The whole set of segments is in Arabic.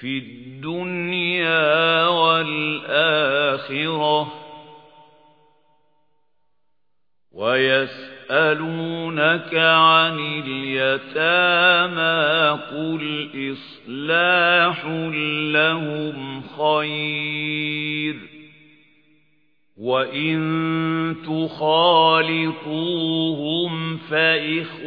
في الدنيا والآخرة ويسألونك عن اليتامى قل إصلاح لهم خير وَإِن تُخَالِطُوهُمْ فَإِخْوَانُكُمْ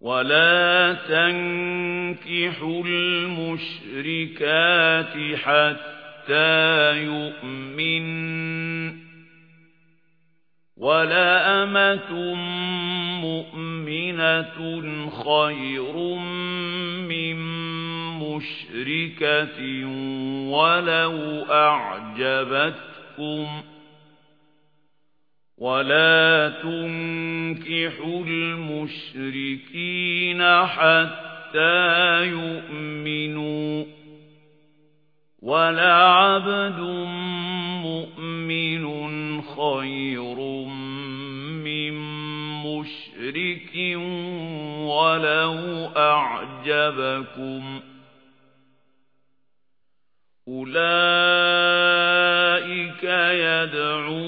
وَلَا تَنكِحُوا الْمُشْرِكَاتِ حَتَّى يُؤْمِنَّ وَلَا أَمَةٌ مُؤْمِنَةٌ خَيْرٌ مِّن مُشْرِكَةٍ وَلَوْ أَعْجَبَتْكُمْ وَلَا تُنكِحُوا الْمُشْرِكِينَ حَتَّى يُؤْمِنُوا وَلَعَبْدٌ مُؤْمِنٌ خَيْرٌ مِّن مُشْرِكٍ وَلَوْ أَعْجَبَكُمْ أُولَئِكَ يَدْعُونَ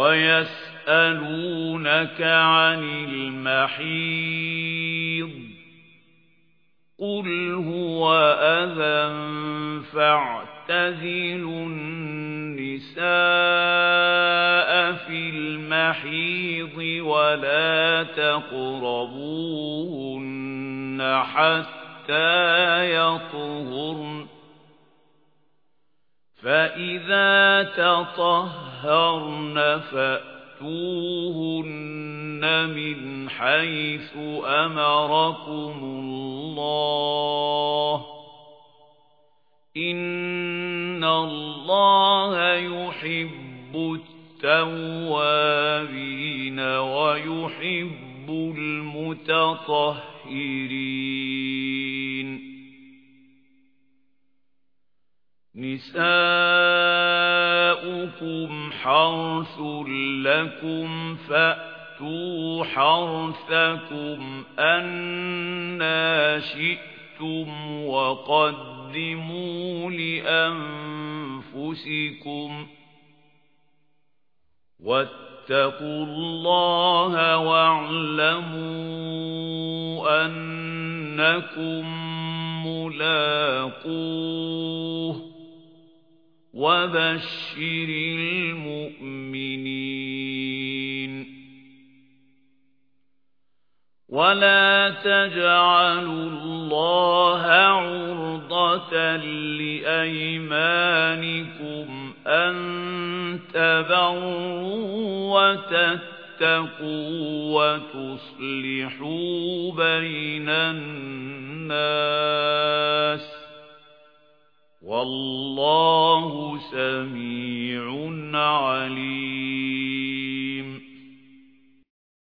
وَيَسْأَلُونَكَ عَنِ الْمَحِيضِ قُلْ هُوَ أَذًى فَاعْتَزِلُوا النِّسَاءَ فِي الْمَحِيضِ وَلَا تَقْرَبُوهُنَّ حَتَّى يَطْهُرْنَ. فَإِذَا تَطَهَّرْنَ فَأْتُوهُنَّ مِنْ حَيْثُ أَمَرَكُمُ اللَّهُ إِنَّ اللَّهَ يُحِبُّ التَّوَّابِينَ وَيُحِبُّ الْمُتَطَهِّرِينَ نِسَاؤُكُمْ حَرْثٌ لَكُمْ فَأْتُوا حَرْثَكُمْ أَنَّىٰ شِئْتُمْ وَقَدِّمُوا لِأَنفُسِكُمْ وَاتَّقُوا اللَّهَ وَاعْلَمُوا أَنَّكُمْ مُلَاقُوهُ وَبَشِّرِ الْمُؤْمِنِينَ وَلَا تَجْعَلُوا اللَّهَ عُرْضَةً لِأَيْمَانِكُمْ أَن تَبَرُّوا وَتَتَّقُوا وَتُصْلِحُوا بَيْنَ النَّاسِ والله سميع عليم.